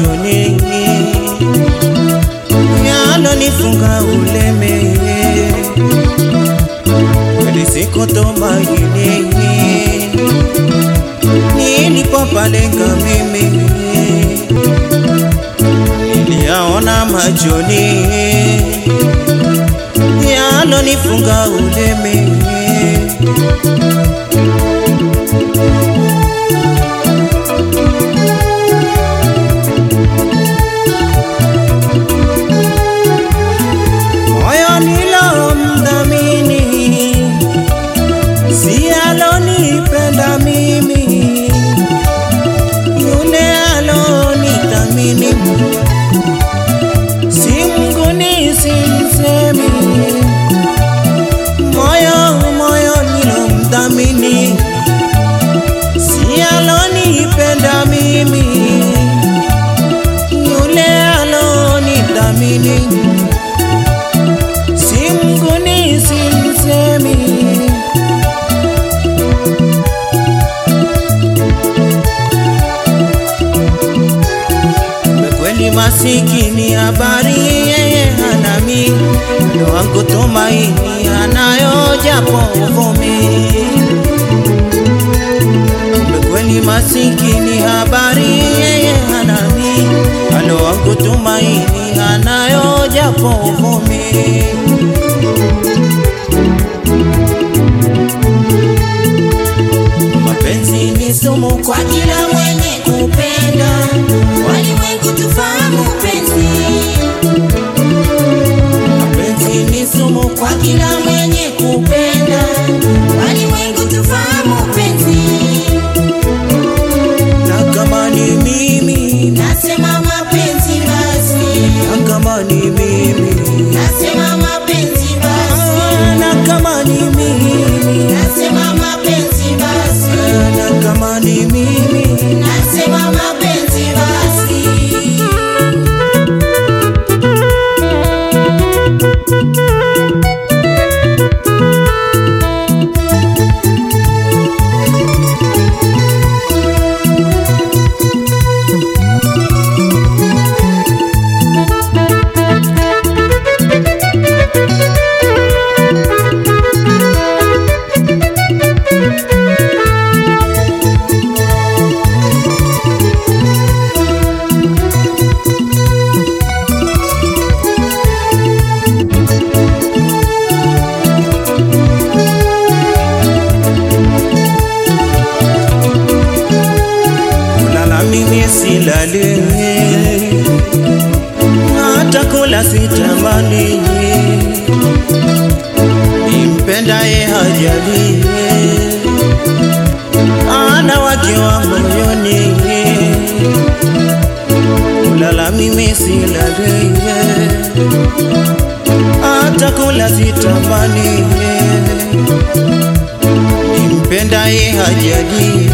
njonenge yalonifunga uleme. Lisikotomayinenge nilipapalenga mimi. Niliyaona machoni yalonifunga uleme. Masikini habari yeye hanami, ndo wangu tumaini anayo japo uvumi. Kweli masikini habari yeye hanami, ndo wangu tumaini anayo japo uvumi. Kula sitamani nimpendaye hajali. Ana wake wa moyoni. Kulala mimi silali. Hata kula sitamani nimpendaye hajali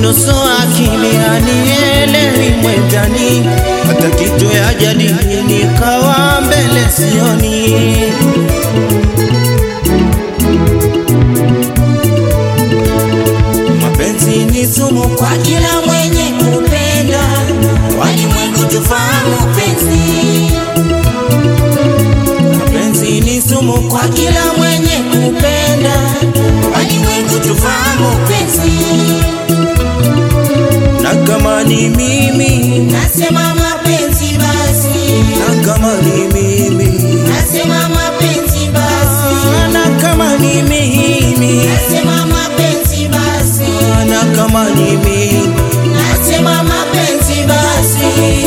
nusu akili anielewi mwendani, hata kitu ya jadi nikawa mbele sioni. Mapenzi ni sumu kwa kila mwenye kupenda, walimwengu tufahamu penzi. Mapenzi ni sumu kwa kila mwenye kupenda, walimwengu tufahamu penzi. Ni mimi nasema mapenzi basi, na kama ni mimi nasema mapenzi basi, na kama ni mimi nasema mapenzi basi, na kama ni mimi nasema mapenzi basi.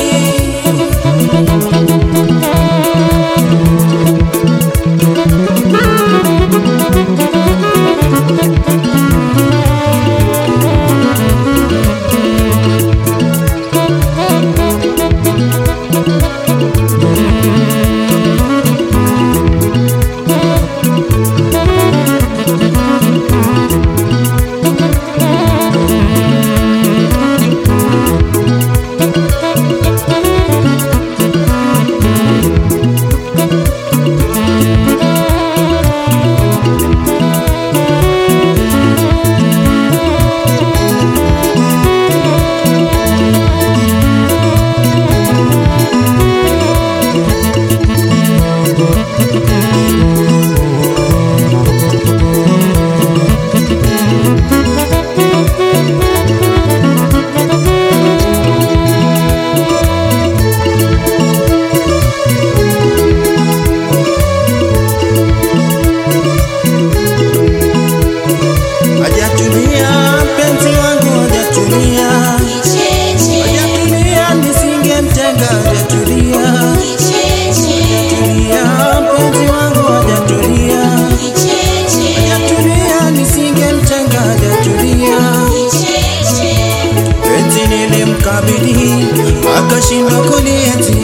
Akashindwa kulieti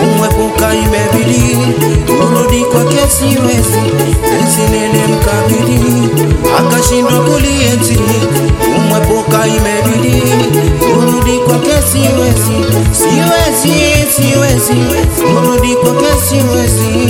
kumwepuka imebidi kurudi kwake siwezi penzi nilimkabidhi akashindwa kulieti kumwepuka imebidi kurudi kwake siwezi siwezi siwezi. Kurudi kwake siwezi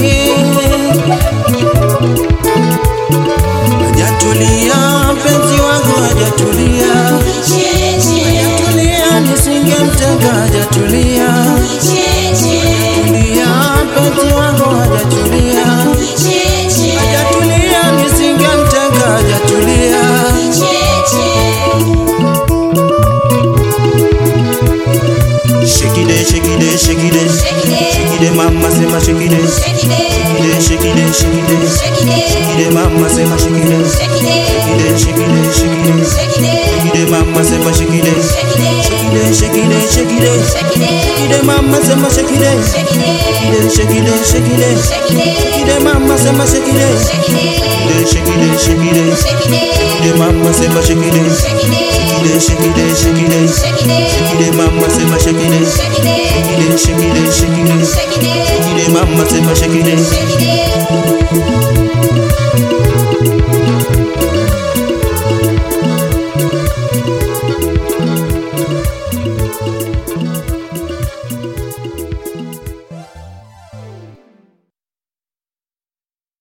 Şekile mama sema şekile Şekile şekile şekile Şekile mama sema şekile Şekile şekile şekile Şekile mama sema şekile Şekile şekile şekile Şekile mama sema şekile Şekile şekile şekile mama sema şekile Şekile